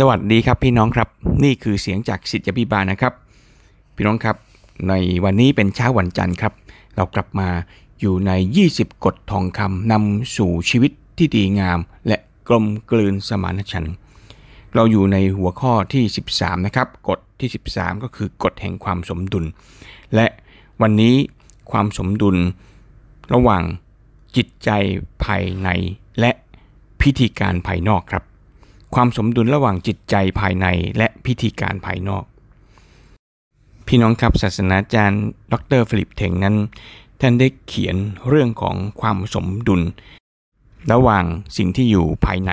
สวัสดีครับพี่น้องครับนี่คือเสียงจากสิทธิพิบาลนะครับ พี่น้องครับในวันนี้เป็นเช้าวันจันทร์ครับ เรากลับมาอยู่ใน 20 กฎทองคำนำสู่ชีวิตที่ดีงาม และกลมกลืนสมานฉันท์เราอยู่ในหัวข้อที่ 13 นะครับกฎที่ 13 ก็คือกฎแห่งความสมดุล และวันนี้ความสมดุล ระหว่างจิตใจภายในและพิธีการภายนอกครับ ความสมดุลระหว่างจิตใจภายในและพิธีการภายนอก พี่น้องครับศาสนาจารย์ ดรฟิลิปเทงนั้น ท่านได้เขียนเรื่องของความสมดุล ระหว่างสิ่งที่อยู่ภายใน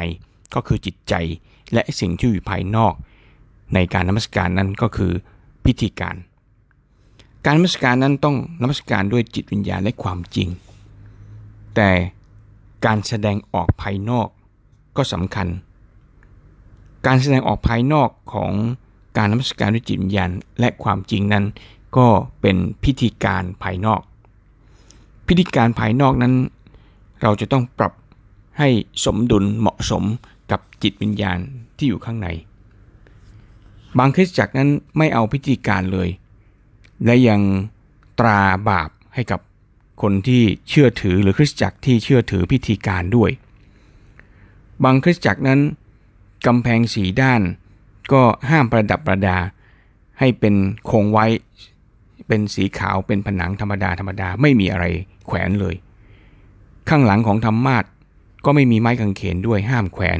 ก็คือจิตใจและสิ่งที่อยู่ภายนอก ในการนมัสการนั้นก็คือพิธีการ การนมัสการนั้นต้องนมัสการด้วยจิตวิญญาณและความจริง แต่การแสดงออกภายนอกก็สำคัญ การแสดงออกภายนอกของการนมัสการด้วยจิตวิญญาณและความจริงนั้น ก็เป็นพิธีการภายนอก พิธีการภายนอกนั้น เราจะต้องปรับให้สมดุลเหมาะสมกับจิตวิญญาณที่อยู่ข้างใน บางคริสตจักรนั้นไม่เอาพิธีการเลย และยังตราบาปให้กับคนที่เชื่อถือหรือคริสตจักรที่เชื่อถือพิธีการด้วย บางคริสตจักรนั้น กำแพงสีด้าน ก็ห้ามประดับประดา ให้เป็นคงไว้ เป็นสีขาวเป็นผนังธรรมดาธรรมดาไม่มีอะไรแขวนเลย ข้างหลังของธรรมาสก็ไม่มีไม้กางเขนด้วยห้ามแขวน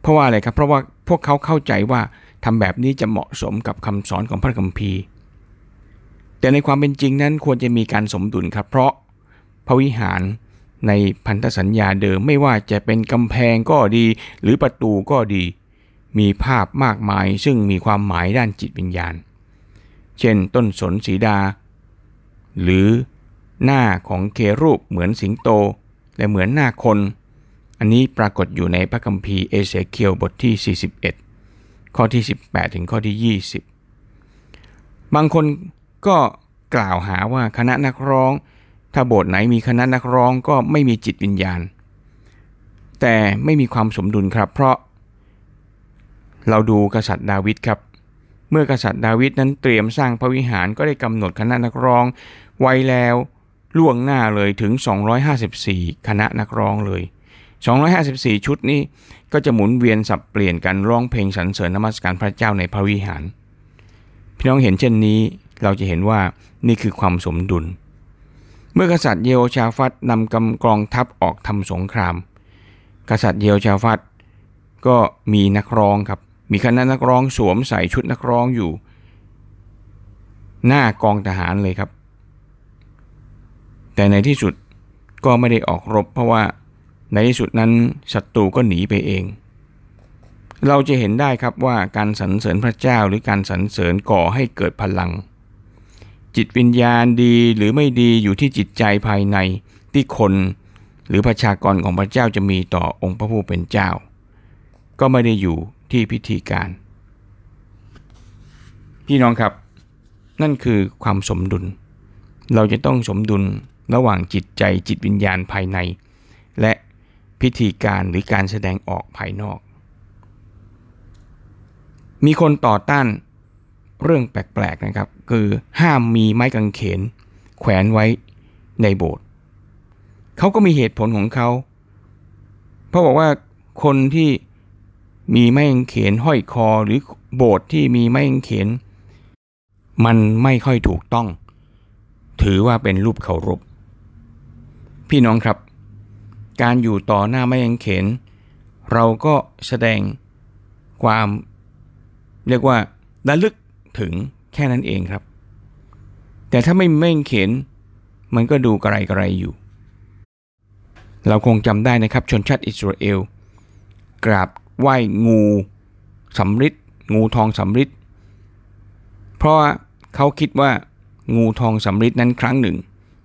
เพราะว่าอะไรครับ เพราะว่าพวกเขาเข้าใจว่าทำแบบนี้จะเหมาะสมกับคำสอนของพระคัมภีร์ แต่ในความเป็นจริงนั้นควรจะมีการสมดุลครับ เพราะพระวิหาร ในพันธสัญญาเดิมไม่ว่าจะเป็นกำแพงก็ดี หรือประตูก็ดี มีภาพมากมายซึ่งมีความหมายด้านจิตวิญญาณ เช่นต้นสนสีดา หรือหน้าของเครูปเหมือนสิงโต และเหมือนหน้าคน อันนี้ปรากฏอยู่ในพระคัมภีร์เอเสเคียวบทที่ 41 ข้อที่ 18 ถึงข้อที่ 20 บางคนก็กล่าวหาว่าคณะนักร้อง ถ้าโบสถ์ไหนมีคณะนักร้องก็ไม่มีจิตวิญญาณ แต่ไม่มีความสมดุลครับ เพราะ เราดูกษัตริย์ดาวิดครับ เมื่อกษัตริย์ดาวิดนั้นเตรียมสร้างพระวิหารก็ได้กำหนดคณะนักร้อง ไว้แล้วล่วงหน้าเลยถึง 254 คณะนักร้องเลย 254 ชุดนี้ก็จะหมุนเวียนสับเปลี่ยนกันร้องเพลงสรรเสริญนมัสการพระเจ้าในพระวิหาร พี่น้องเห็นเช่นนี้เราจะเห็นว่านี่คือความสมดุล เมื่อกษัตริย์เยโฮชาฟัตนำกำกองทัพออกทำสงคราม กษัตริย์เยโฮชาฟัตก็มีนักร้องครับ มีคณะนักร้องสวมใส่ชุดนักร้องอยู่ หน้ากองทหารเลยครับ แต่ในที่สุดก็ไม่ได้ออกรบ เพราะว่าในที่สุดนั้นศัตรูก็หนีไปเอง เราจะเห็นได้ครับว่าการสรรเสริญพระเจ้าหรือการสรรเสริญก่อให้เกิดพลัง จิตวิญญาณดีหรือไม่ดีอยู่ที่จิตใจภายในที่คน หรือประชากรของพระเจ้าจะมีต่อองค์พระผู้เป็นเจ้า ก็ไม่ได้อยู่ที่พิธีการ พี่น้องครับ นั่นคือความสมดุล เราจะต้องสมดุลระหว่างจิตใจจิตวิญญาณภายใน และพิธีการหรือการแสดงออกภายนอก มีคนต่อต้าน เรื่องแปลกๆนะครับ คือห้ามมีไม้กางเขน แขวนไว้ในโบสถ์เขาก็มีเหตุผลของเขาเพราะบอกว่าคนที่มีไม้กางเขนห้อยคอหรือโบสถ์ที่มีไม้กางเขน มันไม่ค่อยถูกต้อง ถือว่าเป็นรูปเคารพพี่น้องครับ การอยู่ต่อหน้าไม้กางเขน เราก็แสดงความ เรียกว่าระลึก ถึงแค่นั้นเองครับ แต่ถ้าไม่มีไม้กางเขนมันก็ดูกระไรกระไรอยู่ เราคงจำได้นะครับชนชาติอิสราเอล กราบไหว้งูสำริดงูทองสำริดเพราะว่าเขาคิดว่างูทองสำริดนั้นครั้งหนึ่ง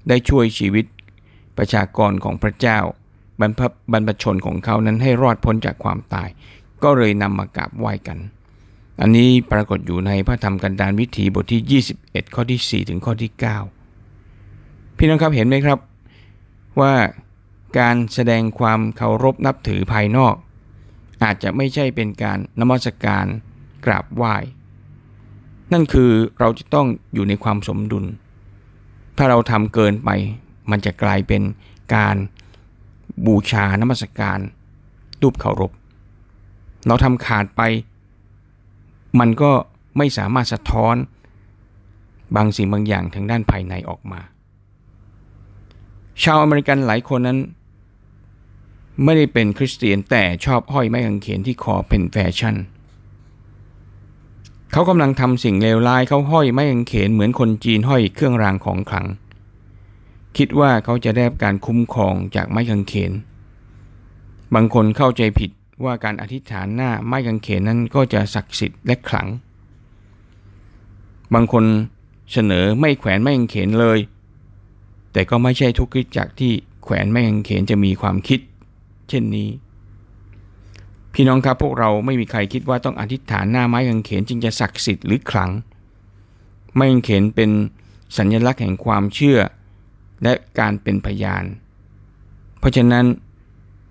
ได้ช่วยชีวิตประชากรของพระเจ้าบรรพบรรพชนของเขานั้นให้รอดพ้นจากความตาย ก็เลยนำมากราบไหว้กัน อันนี้ปรากฏอยู่ในพระธรรมกันดารวิถีบทที่ 21 ข้อที่ 4 ถึงข้อที่ 9 พี่น้องครับเห็นไหมครับ ว่าการแสดงความเคารพนับถือภายนอก อาจจะไม่ใช่เป็นการนมัสการกราบไหว้ นั่นคือเราจะต้องอยู่ในความสมดุล ถ้าเราทำเกินไป มันจะกลายเป็นการบูชานมัสการรูปเคารพ เราทำขาดไป มันก็ไม่สามารถสะท้อนบางสิ่งบางอย่างทางด้านภายในออกมา ชาวอเมริกันหลายคนนั้น ไม่ได้เป็นคริสเตียนแต่ชอบห้อยไม้กางเขนที่คอเป็นแฟชั่น เขากำลังทำสิ่งเลวร้ายเขาห้อยไม้กางเขนเหมือนคนจีนห้อยเครื่องรางของขลัง คิดว่าเขาจะได้การคุ้มครองจากไม้กางเขน บางคนเข้าใจผิด ว่าการอธิษฐานหน้าไม้กางเขนนั้นก็จะศักดิ์สิทธิ์และขลัง บางคนเสนอไม่แขวนไม่กางเขนเลย แต่ก็ไม่ใช่ทุกคริสจักที่แขวนไม่กางเขนจะมีความคิด เช่นนี้ พี่น้องครับพวกเราไม่มีใครคิดว่าต้องอธิษฐานหน้าไม้กางเขนจึงจะศักดิ์สิทธิ์หรือขลัง ไม้กางเขนเป็นสัญลักษณ์แห่งความเชื่อ และการเป็นพยาน เพราะฉะนั้น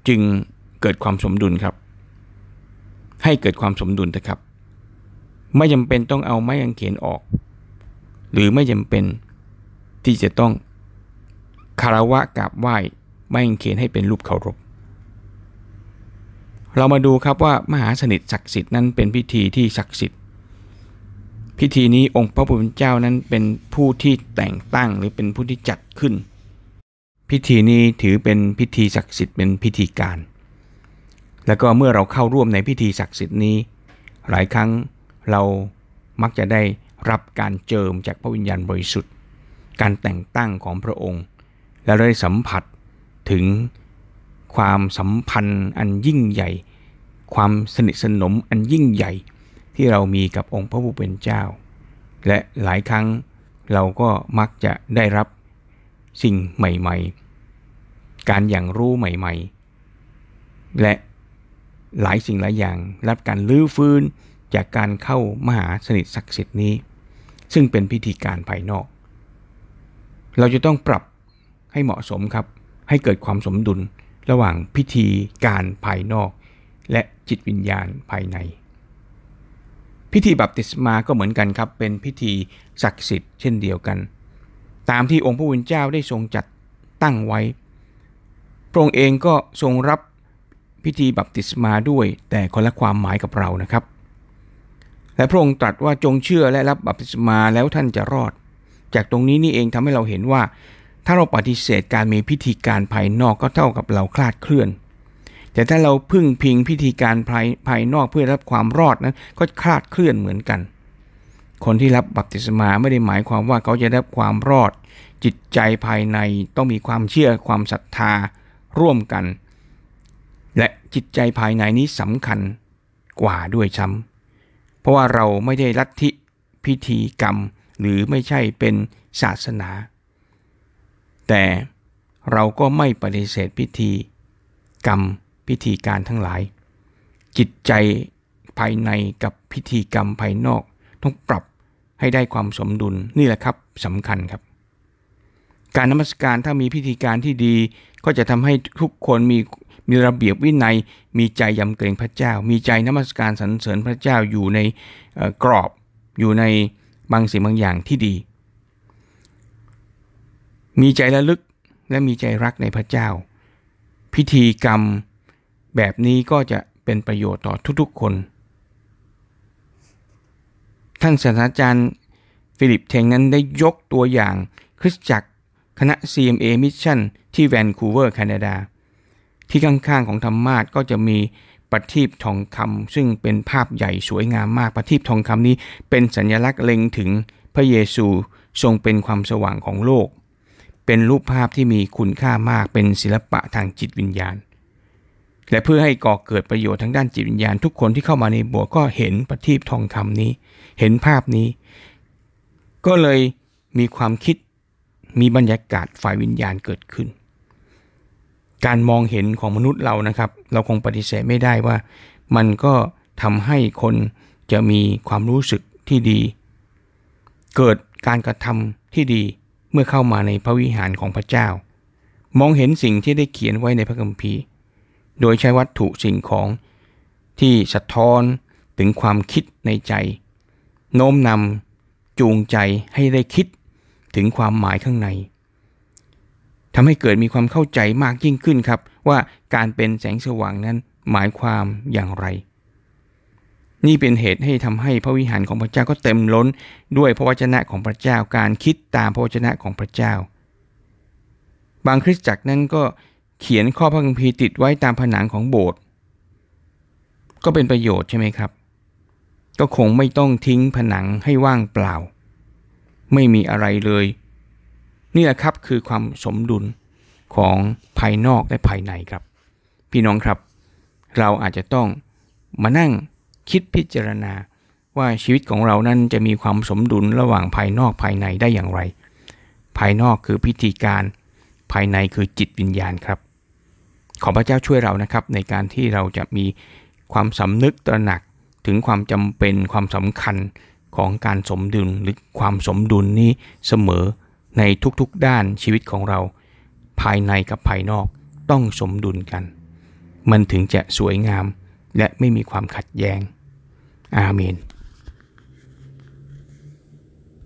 จึง เกิดความสมดุลครับ ให้เกิดความสมดุลนะครับ ไม่จำเป็นต้องเอาไม้กางเขนออก หรือไม่จำเป็นที่จะต้องคารวะกราบไหว้ไม่เขนให้เป็นรูปเคารพเรามาดูครับว่ามหาสนิทศักดิ์สิทธิ์นั้นเป็นพิธีที่ศักดิ์สิทธิ์ พิธีนี้องค์พระผู้เป็นเจ้านั้นเป็นผู้ที่แต่งตั้งหรือเป็นผู้ที่จัดขึ้น พิธีนี้ถือเป็นพิธีศักดิ์สิทธิ์เป็นพิธีการ แล้วก็เมื่อเราเข้าร่วมในพิธีศักดิ์สิทธิ์นี้ หลายครั้งเรามักจะได้รับการเจิมจากพระวิญญาณบริสุทธิ์ การแต่งตั้งของพระองค์ และได้สัมผัสถึงความสัมพันธ์อันยิ่งใหญ่ ความสนิทสนมอันยิ่งใหญ่ ที่เรามีกับองค์พระผู้เป็นเจ้า และหลายครั้งเราก็มักจะได้รับสิ่งใหม่ ๆ การอย่างรู้ใหม่ ๆ และ หลายสิ่งหลายอย่างรับการลื้อฟื้นจากการเข้ามหาสนิทศักดิ์สิทธิ์นี้ ซึ่งเป็นพิธีการภายนอก เราจะต้องปรับให้เหมาะสมครับ ให้เกิดความสมดุลระหว่างพิธีการภายนอก และจิตวิญญาณภายใน พิธีบัพติศมาก็เหมือนกันครับ เป็นพิธีศักดิ์สิทธิ์เช่นเดียวกัน ตามที่องค์พระผู้เป็นเจ้าได้ทรงจัดตั้งไว้พระองค์เองก็ทรงรับ พิธีบัพติศมาด้วย แต่คนละความหมายกับเรานะครับ และพระองค์ตรัสว่าจงเชื่อและรับบัพติศมาแล้วท่านจะรอด จากตรงนี้นี่เองทำให้เราเห็นว่า ถ้าเราปฏิเสธการมีพิธีการภายนอกก็เท่ากับเราคลาดเคลื่อน แต่ถ้าเราพึ่งพิงพิธีการภายภายนอกเพื่อรับความรอดนั้นก็คลาดเคลื่อนเหมือนกัน คนที่รับบัพติศมาไม่ได้หมายความว่าเขาจะได้ความรอด จิตใจภายในต้องมีความเชื่อความศรัทธาร่วมกัน และจิตใจภายในนี้สำคัญกว่าด้วยซ้ำเพราะว่าเราไม่ได้ลัทธิพิธีกรรม หรือไม่ใช่เป็นศาสนา แต่เราก็ไม่ปฏิเสธพิธีกรรมพิธีการทั้งหลาย จิตใจภายในกับพิธีกรรมภายนอก ต้องปรับให้ได้ความสมดุลนี่แหละครับสำคัญครับ การนมัสการถ้ามีพิธีการที่ดีก็จะทำให้ทุกคนมี มีระเบียบวินัย มีใจยำเกรงพระเจ้า มีใจนมัสการสรรเสริญพระเจ้าอยู่ในกรอบอยู่ในบางสิ่งบางอย่างที่ดี มีใจระลึกและมีใจรักในพระเจ้า พิธีกรรมแบบนี้ก็จะเป็นประโยชน์ต่อทุกๆคน ท่านศาสตราจารย์ฟิลิปเทงนั้นได้ยกตัวอย่างคริสตจักรคณะ CMA Mission ที่แวนคูเวอร์แคนาดา ที่ข้างๆของธรรมาทก็จะมีประทีปทองคำซึ่งเป็นภาพใหญ่สวยงามมากประทีปทองคำนี้เป็นสัญลักษณ์เล็งถึงพระเยซูทรงเป็นความสว่างของโลก เป็นรูปภาพที่มีคุณค่ามากเป็นศิลปะทางจิตวิญญาณ และเพื่อให้ก่อเกิดประโยชน์ทางด้านจิตวิญญาณ ทุกคนที่เข้ามาในโบสถ์ก็เห็นประทีปทองคำนี้ เห็นภาพนี้ ก็เลยมีความคิดมีบรรยากาศฝ่ายวิญญาณเกิดขึ้น การมองเห็นของมนุษย์เรานะครับ เราคงปฏิเสธไม่ได้ว่า มันก็ทำให้คนจะมีความรู้สึกที่ดี เกิดการกระทำที่ดีเมื่อเข้ามาในพระวิหารของพระเจ้า มองเห็นสิ่งที่ได้เขียนไว้ในพระคัมภีร์ โดยใช้วัตถุสิ่งของที่สะท้อนถึงความคิดในใจ โน้มนำจูงใจให้ได้คิดถึงความหมายข้างใน ทำให้เกิดมีความเข้าใจมากยิ่งขึ้นครับ ว่าการเป็นแสงสว่างนั้นหมายความอย่างไร นี่เป็นเหตุให้ทำให้พระวิหารของพระเจ้าก็เต็มล้น ด้วยพระวจนะของพระเจ้าการคิดตามพระวจนะของพระเจ้า บางคริสตจักรนั้นก็เขียนข้อพระคัมภีร์ติดไว้ตามผนังของโบสถ์ก็เป็นประโยชน์ใช่ไหมครับ ก็คงไม่ต้องทิ้งผนังให้ว่างเปล่า ไม่มีอะไรเลย นี่แหละครับคือความสมดุลของภายนอกและภายในครับ พี่น้องครับ เราอาจจะต้องมานั่งคิดพิจารณาว่าชีวิตของเรานั้นจะมีความสมดุลระหว่างภายนอกภายในได้อย่างไร ภายนอกคือพิธีการ ภายในคือจิตวิญญาณครับ ขอพระเจ้าช่วยเรานะครับ ในการที่เราจะมีความสำนึกตระหนักถึงความจำเป็นความสำคัญของการสมดุลหรือความสมดุลนี้เสมอ ในทุกๆด้านชีวิตของเรา ภายในกับภายนอกต้องสมดุลกัน มันถึงจะสวยงามและไม่มีความขัดแย้ง อาเมน